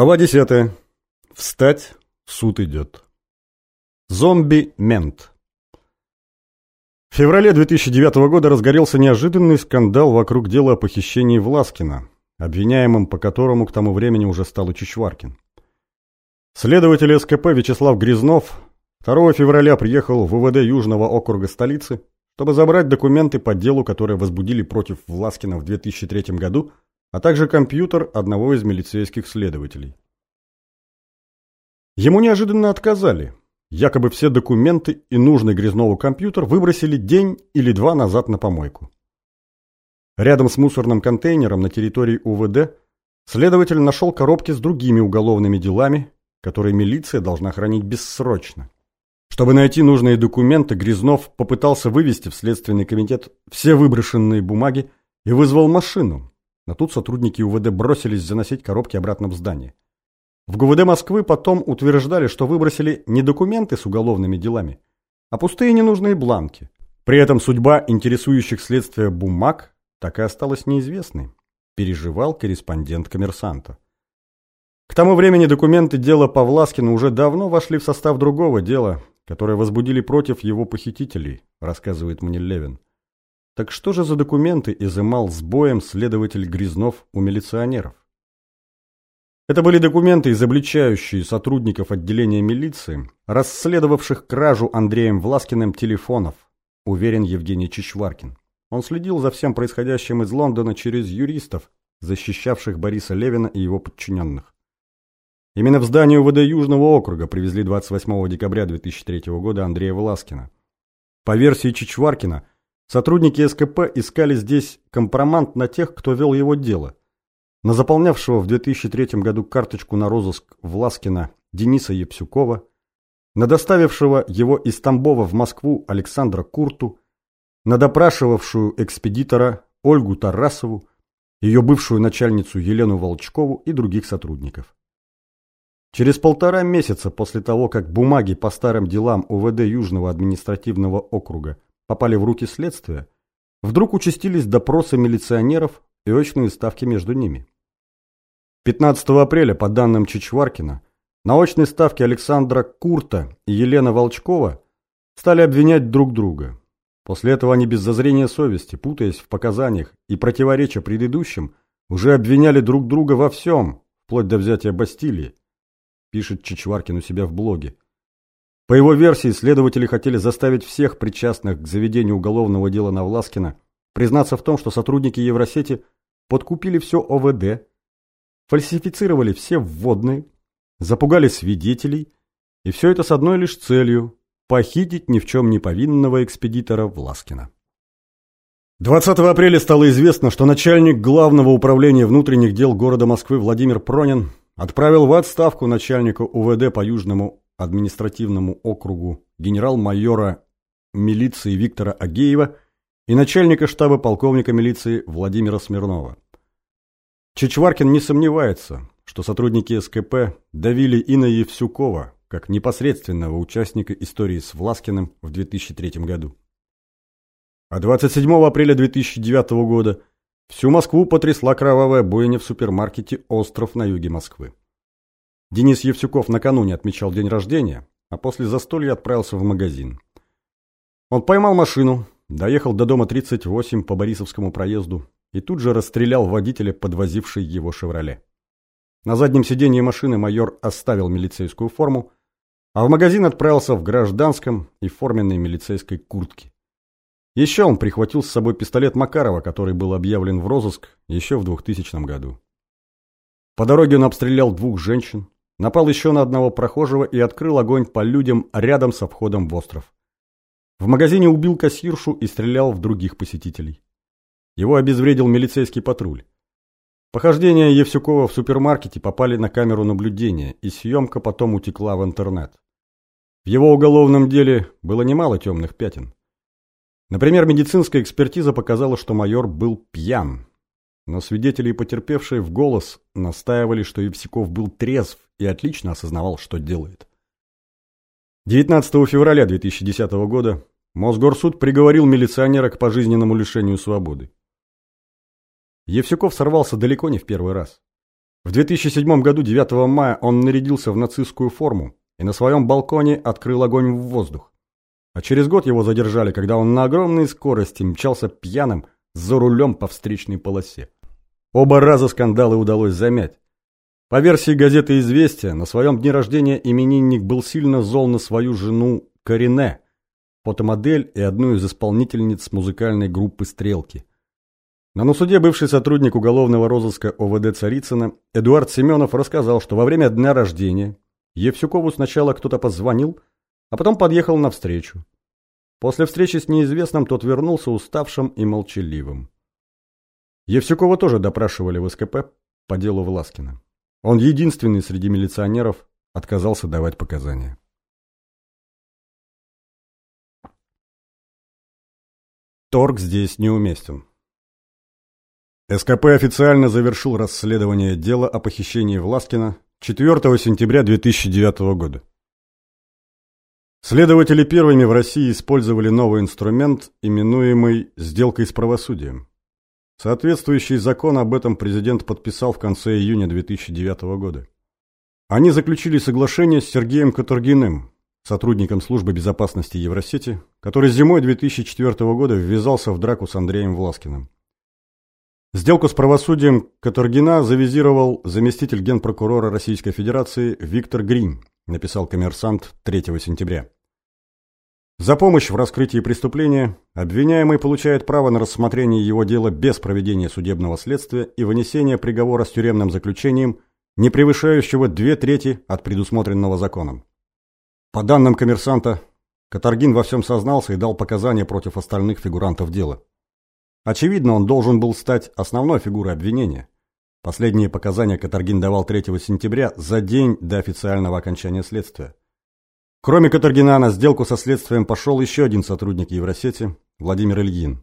Глава 10. Встать, суд идет. Зомби-мент. В феврале 2009 года разгорелся неожиданный скандал вокруг дела о похищении Власкина, обвиняемым по которому к тому времени уже стал Чичваркин. Следователь СКП Вячеслав Грязнов 2 февраля приехал в УВД Южного округа столицы, чтобы забрать документы по делу, которые возбудили против Власкина в 2003 году, а также компьютер одного из милицейских следователей. Ему неожиданно отказали. Якобы все документы и нужный Грязнову компьютер выбросили день или два назад на помойку. Рядом с мусорным контейнером на территории УВД следователь нашел коробки с другими уголовными делами, которые милиция должна хранить бессрочно. Чтобы найти нужные документы, Грязнов попытался вывести в Следственный комитет все выброшенные бумаги и вызвал машину, но тут сотрудники УВД бросились заносить коробки обратно в здание. В ГУВД Москвы потом утверждали, что выбросили не документы с уголовными делами, а пустые ненужные бланки. При этом судьба интересующих следствия бумаг так и осталась неизвестной, переживал корреспондент коммерсанта. К тому времени документы дела Павласкина уже давно вошли в состав другого дела, которое возбудили против его похитителей, рассказывает мне Левин. Так что же за документы изымал с боем следователь Грязнов у милиционеров? Это были документы, изобличающие сотрудников отделения милиции, расследовавших кражу Андреем Власкиным телефонов, уверен Евгений Чичваркин. Он следил за всем происходящим из Лондона через юристов, защищавших Бориса Левина и его подчиненных. Именно в здание УВД Южного округа привезли 28 декабря 2003 года Андрея Власкина. По версии Чичваркина, Сотрудники СКП искали здесь компромант на тех, кто вел его дело. На заполнявшего в 2003 году карточку на розыск Власкина Дениса Епсюкова, на доставившего его из Тамбова в Москву Александра Курту, на допрашивавшую экспедитора Ольгу Тарасову, ее бывшую начальницу Елену Волчкову и других сотрудников. Через полтора месяца после того, как бумаги по старым делам УВД Южного административного округа попали в руки следствия, вдруг участились допросы милиционеров и очные ставки между ними. 15 апреля, по данным Чичваркина, на очной ставке Александра Курта и Елена Волчкова стали обвинять друг друга. После этого они без зазрения совести, путаясь в показаниях и противореча предыдущим, уже обвиняли друг друга во всем, вплоть до взятия Бастилии, пишет Чичваркин у себя в блоге. По его версии, следователи хотели заставить всех причастных к заведению уголовного дела на Власкина признаться в том, что сотрудники Евросети подкупили все ОВД, фальсифицировали все вводные, запугали свидетелей, и все это с одной лишь целью – похитить ни в чем не повинного экспедитора Власкина. 20 апреля стало известно, что начальник Главного управления внутренних дел города Москвы Владимир Пронин отправил в отставку начальника УВД по Южному административному округу генерал-майора милиции Виктора Агеева и начальника штаба полковника милиции Владимира Смирнова. Чичваркин не сомневается, что сотрудники СКП давили Инна Евсюкова как непосредственного участника истории с Власкиным в 2003 году. А 27 апреля 2009 года всю Москву потрясла кровавая бойня в супермаркете «Остров» на юге Москвы. Денис Евсюков накануне отмечал день рождения, а после застолья отправился в магазин. Он поймал машину, доехал до дома 38 по Борисовскому проезду и тут же расстрелял водителя, подвозивший его «Шевроле». На заднем сиденье машины майор оставил милицейскую форму, а в магазин отправился в гражданском и форменной милицейской куртке. Еще он прихватил с собой пистолет Макарова, который был объявлен в розыск еще в 2000 году. По дороге он обстрелял двух женщин, Напал еще на одного прохожего и открыл огонь по людям рядом со входом в остров. В магазине убил кассиршу и стрелял в других посетителей. Его обезвредил милицейский патруль. Похождения Евсюкова в супермаркете попали на камеру наблюдения, и съемка потом утекла в интернет. В его уголовном деле было немало темных пятен. Например, медицинская экспертиза показала, что майор был пьян, но свидетели и потерпевшие в голос настаивали, что Евсиков был трезв и отлично осознавал, что делает. 19 февраля 2010 года Мосгорсуд приговорил милиционера к пожизненному лишению свободы. Евсюков сорвался далеко не в первый раз. В 2007 году 9 мая он нарядился в нацистскую форму и на своем балконе открыл огонь в воздух. А через год его задержали, когда он на огромной скорости мчался пьяным за рулем по встречной полосе. Оба раза скандалы удалось замять. По версии газеты «Известия», на своем дне рождения именинник был сильно зол на свою жену Карине, фотомодель и одну из исполнительниц музыкальной группы «Стрелки». На суде бывший сотрудник уголовного розыска ОВД Царицына Эдуард Семенов рассказал, что во время дня рождения Евсюкову сначала кто-то позвонил, а потом подъехал навстречу. После встречи с неизвестным тот вернулся уставшим и молчаливым. Евсюкова тоже допрашивали в СКП по делу Власкина. Он единственный среди милиционеров отказался давать показания. Торг здесь неуместен. СКП официально завершил расследование дела о похищении Власкина 4 сентября 2009 года. Следователи первыми в России использовали новый инструмент, именуемый «сделкой с правосудием». Соответствующий закон об этом президент подписал в конце июня 2009 года. Они заключили соглашение с Сергеем Каторгиным, сотрудником службы безопасности Евросети, который зимой 2004 года ввязался в драку с Андреем Власкиным. Сделку с правосудием Каторгина завизировал заместитель генпрокурора Российской Федерации Виктор Грин, написал коммерсант 3 сентября. За помощь в раскрытии преступления обвиняемый получает право на рассмотрение его дела без проведения судебного следствия и вынесения приговора с тюремным заключением, не превышающего две трети от предусмотренного законом. По данным коммерсанта, Каторгин во всем сознался и дал показания против остальных фигурантов дела. Очевидно, он должен был стать основной фигурой обвинения. Последние показания Катаргин давал 3 сентября, за день до официального окончания следствия. Кроме Катаргина на сделку со следствием пошел еще один сотрудник Евросети, Владимир Ильин.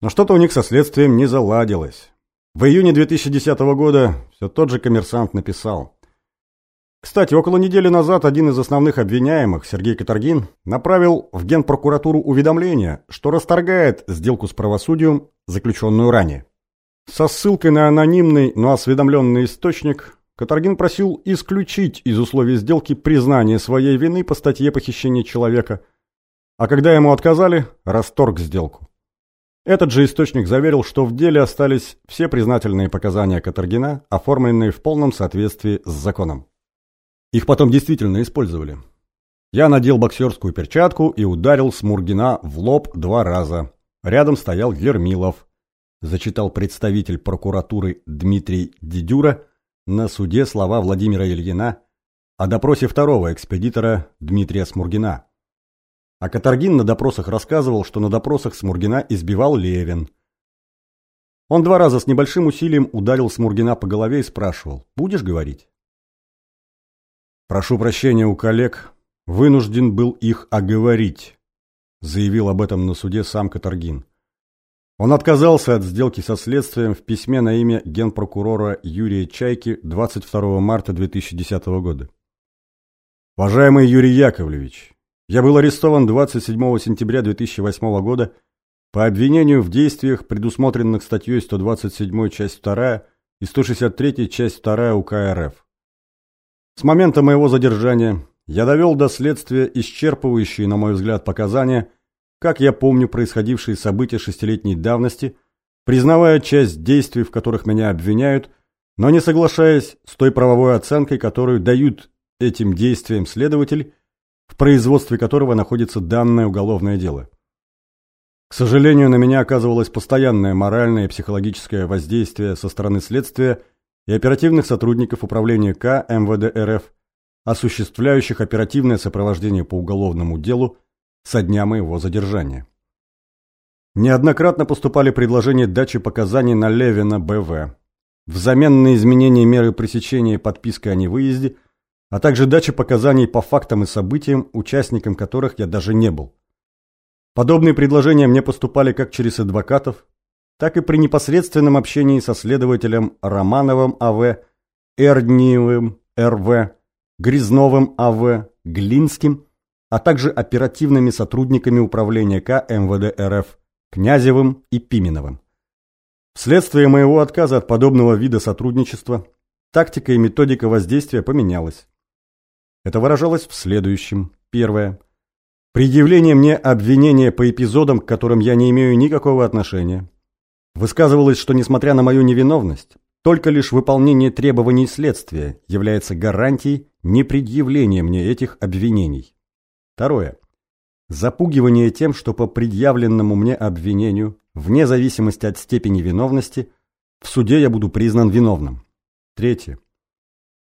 Но что-то у них со следствием не заладилось. В июне 2010 года все тот же коммерсант написал. Кстати, около недели назад один из основных обвиняемых, Сергей Катаргин, направил в Генпрокуратуру уведомление, что расторгает сделку с правосудием, заключенную ранее. Со ссылкой на анонимный, но осведомленный источник, Катаргин просил исключить из условий сделки признание своей вины по статье похищения человека, а когда ему отказали, расторг сделку. Этот же источник заверил, что в деле остались все признательные показания Катаргина, оформленные в полном соответствии с законом. Их потом действительно использовали. Я надел боксерскую перчатку и ударил Смургина в лоб два раза. Рядом стоял Ермилов. Зачитал представитель прокуратуры Дмитрий Дедюра на суде слова Владимира Ильина о допросе второго экспедитора Дмитрия Смургина. А Катаргин на допросах рассказывал, что на допросах Смургина избивал Левин. Он два раза с небольшим усилием ударил Смургина по голове и спрашивал «Будешь говорить?». «Прошу прощения у коллег, вынужден был их оговорить», заявил об этом на суде сам Катаргин. Он отказался от сделки со следствием в письме на имя генпрокурора Юрия Чайки 22 марта 2010 года. Уважаемый Юрий Яковлевич, я был арестован 27 сентября 2008 года по обвинению в действиях, предусмотренных статьей 127 часть 2 и 163 часть 2 УК РФ. С момента моего задержания я довел до следствия исчерпывающие, на мой взгляд, показания, как я помню происходившие события шестилетней давности, признавая часть действий, в которых меня обвиняют, но не соглашаясь с той правовой оценкой, которую дают этим действиям следователь, в производстве которого находится данное уголовное дело. К сожалению, на меня оказывалось постоянное моральное и психологическое воздействие со стороны следствия и оперативных сотрудников Управления К МВД РФ, осуществляющих оперативное сопровождение по уголовному делу со дня моего задержания. Неоднократно поступали предложения дачи показаний на Левина БВ, взамен на изменение меры пресечения и подписка о невыезде, а также дача показаний по фактам и событиям, участником которых я даже не был. Подобные предложения мне поступали как через адвокатов, так и при непосредственном общении со следователем Романовым А.В., Эрдниевым Р.В., Грязновым А.В., Глинским, а также оперативными сотрудниками управления К МВД РФ Князевым и Пименовым. Вследствие моего отказа от подобного вида сотрудничества, тактика и методика воздействия поменялась. Это выражалось в следующем. Первое. Предъявление мне обвинения по эпизодам, к которым я не имею никакого отношения. Высказывалось, что несмотря на мою невиновность, только лишь выполнение требований следствия является гарантией непредъявления мне этих обвинений. Второе. Запугивание тем, что по предъявленному мне обвинению, вне зависимости от степени виновности, в суде я буду признан виновным. Третье.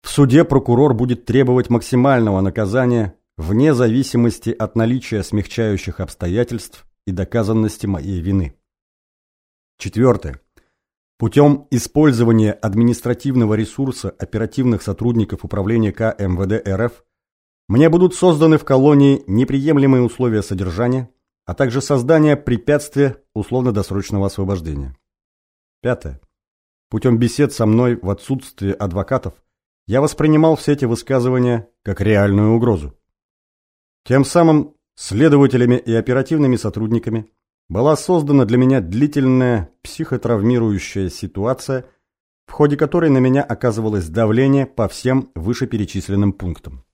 В суде прокурор будет требовать максимального наказания вне зависимости от наличия смягчающих обстоятельств и доказанности моей вины. Четвертое. Путем использования административного ресурса оперативных сотрудников Управления К МВД РФ мне будут созданы в колонии неприемлемые условия содержания, а также создание препятствия условно-досрочного освобождения. Пятое. Путем бесед со мной в отсутствие адвокатов я воспринимал все эти высказывания как реальную угрозу. Тем самым следователями и оперативными сотрудниками была создана для меня длительная психотравмирующая ситуация, в ходе которой на меня оказывалось давление по всем вышеперечисленным пунктам.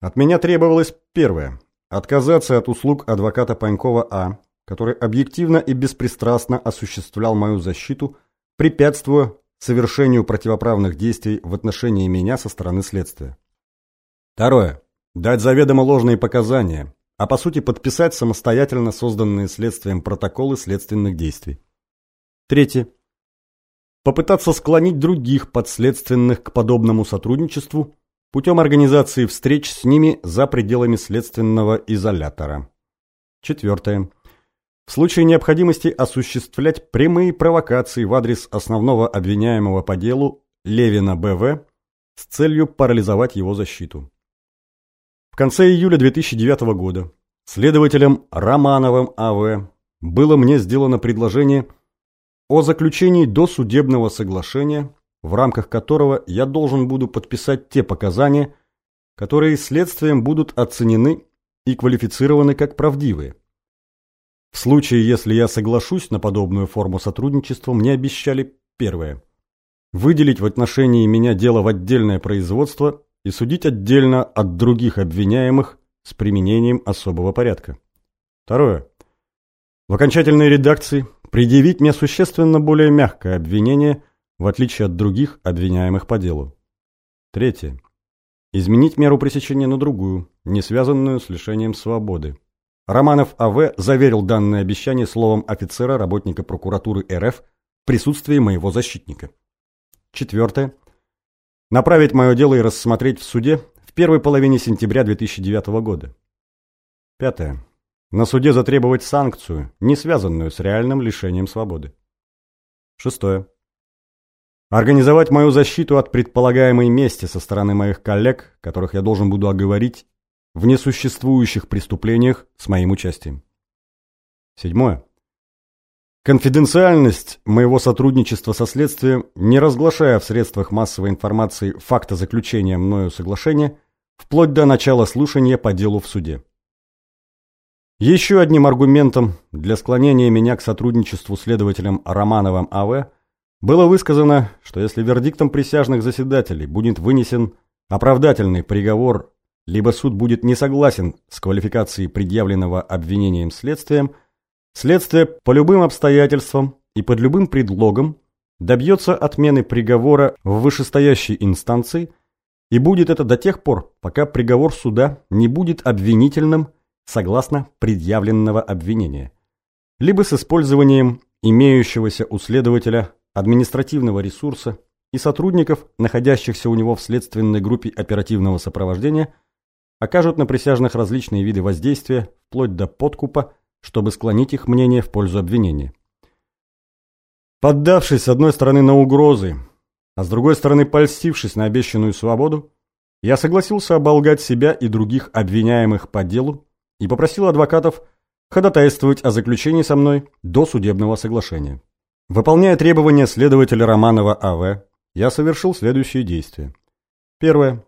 От меня требовалось первое – отказаться от услуг адвоката Панькова А., который объективно и беспристрастно осуществлял мою защиту, препятствуя совершению противоправных действий в отношении меня со стороны следствия. Второе. Дать заведомо ложные показания, а по сути подписать самостоятельно созданные следствием протоколы следственных действий. Третье. Попытаться склонить других подследственных к подобному сотрудничеству путем организации встреч с ними за пределами следственного изолятора. Четвертое. В случае необходимости осуществлять прямые провокации в адрес основного обвиняемого по делу Левина БВ с целью парализовать его защиту. В конце июля 2009 года следователем Романовым А.В. было мне сделано предложение о заключении досудебного соглашения в рамках которого я должен буду подписать те показания, которые следствием будут оценены и квалифицированы как правдивые. В случае, если я соглашусь на подобную форму сотрудничества, мне обещали первое – выделить в отношении меня дело в отдельное производство и судить отдельно от других обвиняемых с применением особого порядка. Второе. В окончательной редакции предъявить мне существенно более мягкое обвинение – в отличие от других обвиняемых по делу. Третье. Изменить меру пресечения на другую, не связанную с лишением свободы. Романов А.В. заверил данное обещание словом офицера, работника прокуратуры РФ в присутствии моего защитника. Четвертое. Направить мое дело и рассмотреть в суде в первой половине сентября 2009 года. Пятое. На суде затребовать санкцию, не связанную с реальным лишением свободы. Шестое. Организовать мою защиту от предполагаемой мести со стороны моих коллег, которых я должен буду оговорить, в несуществующих преступлениях с моим участием. Седьмое. Конфиденциальность моего сотрудничества со следствием, не разглашая в средствах массовой информации факта заключения мною соглашения, вплоть до начала слушания по делу в суде. Еще одним аргументом для склонения меня к сотрудничеству следователем Романовым А.В было высказано, что если вердиктом присяжных заседателей будет вынесен оправдательный приговор, либо суд будет не согласен с квалификацией предъявленного обвинением следствием, следствие по любым обстоятельствам и под любым предлогом добьется отмены приговора в вышестоящей инстанции и будет это до тех пор, пока приговор суда не будет обвинительным согласно предъявленного обвинения, либо с использованием имеющегося у следователя административного ресурса и сотрудников, находящихся у него в следственной группе оперативного сопровождения, окажут на присяжных различные виды воздействия, вплоть до подкупа, чтобы склонить их мнение в пользу обвинения. Поддавшись, с одной стороны, на угрозы, а с другой стороны, польстившись на обещанную свободу, я согласился оболгать себя и других обвиняемых по делу и попросил адвокатов ходатайствовать о заключении со мной до судебного соглашения. Выполняя требования следователя Романова А.В., я совершил следующие действия. Первое.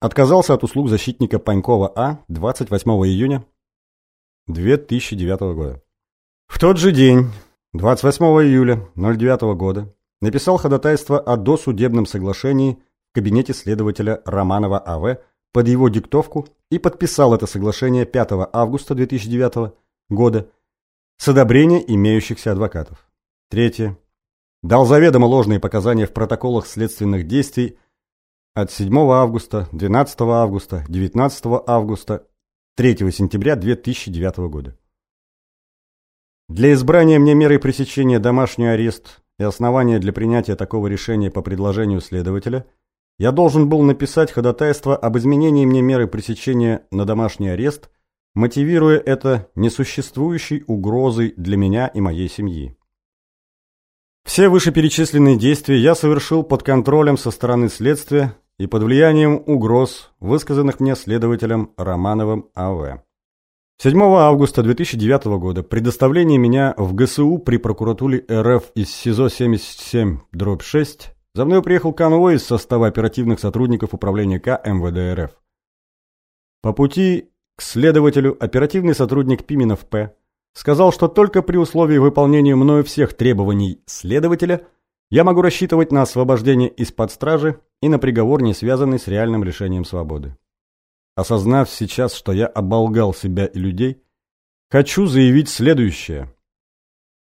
Отказался от услуг защитника Панькова А. 28 июня 2009 года. В тот же день, 28 июля 09 года написал ходатайство о досудебном соглашении в кабинете следователя Романова А.В. под его диктовку и подписал это соглашение 5 августа 2009 года с одобрения имеющихся адвокатов. Третье. Дал заведомо ложные показания в протоколах следственных действий от 7 августа, 12 августа, 19 августа, 3 сентября 2009 года. Для избрания мне меры пресечения домашний арест и основания для принятия такого решения по предложению следователя я должен был написать ходатайство об изменении мне меры пресечения на домашний арест, мотивируя это несуществующей угрозой для меня и моей семьи. Все вышеперечисленные действия я совершил под контролем со стороны следствия и под влиянием угроз, высказанных мне следователем Романовым А.В. 7 августа 2009 года предоставление меня в ГСУ при прокуратуре РФ из СИЗО-77, дробь 6, за мной приехал конвой из состава оперативных сотрудников управления К МВД РФ. По пути к следователю оперативный сотрудник Пименов П. сказал, что только при условии выполнения мною всех требований следователя я могу рассчитывать на освобождение из-под стражи и на приговор, не связанный с реальным лишением свободы. Осознав сейчас, что я оболгал себя и людей, хочу заявить следующее.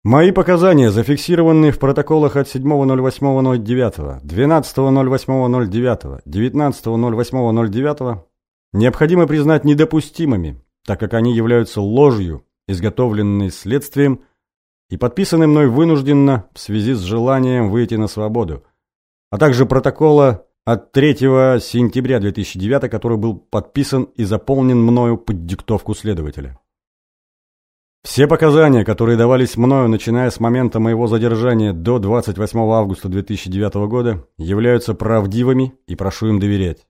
Мои показания, зафиксированные в протоколах от 7.08.09, 12.08.09, 19.08.09, необходимо признать недопустимыми, так как они являются ложью, изготовленной следствием и подписаны мной вынужденно в связи с желанием выйти на свободу, а также протокола от 3 сентября 2009, который был подписан и заполнен мною под диктовку следователя. Все показания, которые давались мною, начиная с момента моего задержания до 28 августа 2009 года, являются правдивыми и прошу им доверять.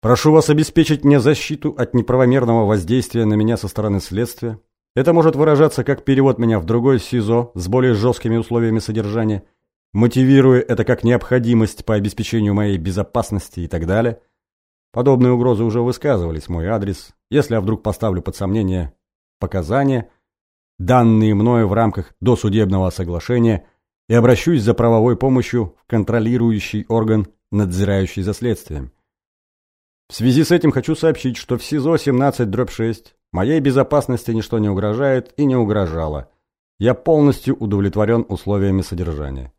Прошу вас обеспечить мне защиту от неправомерного воздействия на меня со стороны следствия. Это может выражаться как перевод меня в другой СИЗО с более жесткими условиями содержания – мотивируя это как необходимость по обеспечению моей безопасности и так далее. Подобные угрозы уже высказывались мой адрес. Если я вдруг поставлю под сомнение показания, данные мною в рамках досудебного соглашения, и обращусь за правовой помощью в контролирующий орган, надзирающий за следствием. В связи с этим хочу сообщить, что в СИЗО 17-6 моей безопасности ничто не угрожает и не угрожало. Я полностью удовлетворен условиями содержания.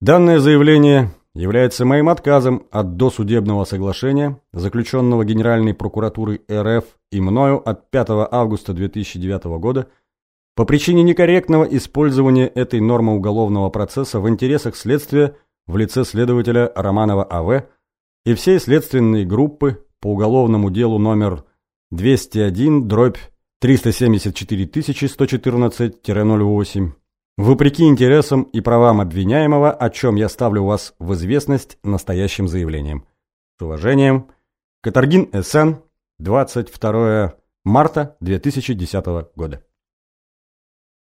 Данное заявление является моим отказом от досудебного соглашения, заключенного Генеральной прокуратурой РФ и мною от 5 августа 2009 года по причине некорректного использования этой нормы уголовного процесса в интересах следствия в лице следователя Романова А.В. и всей следственной группы по уголовному делу номер 201 дробь 374 114-08 Вопреки интересам и правам обвиняемого, о чем я ставлю вас в известность настоящим заявлением. С уважением, Катаргин СН, 22 марта 2010 года.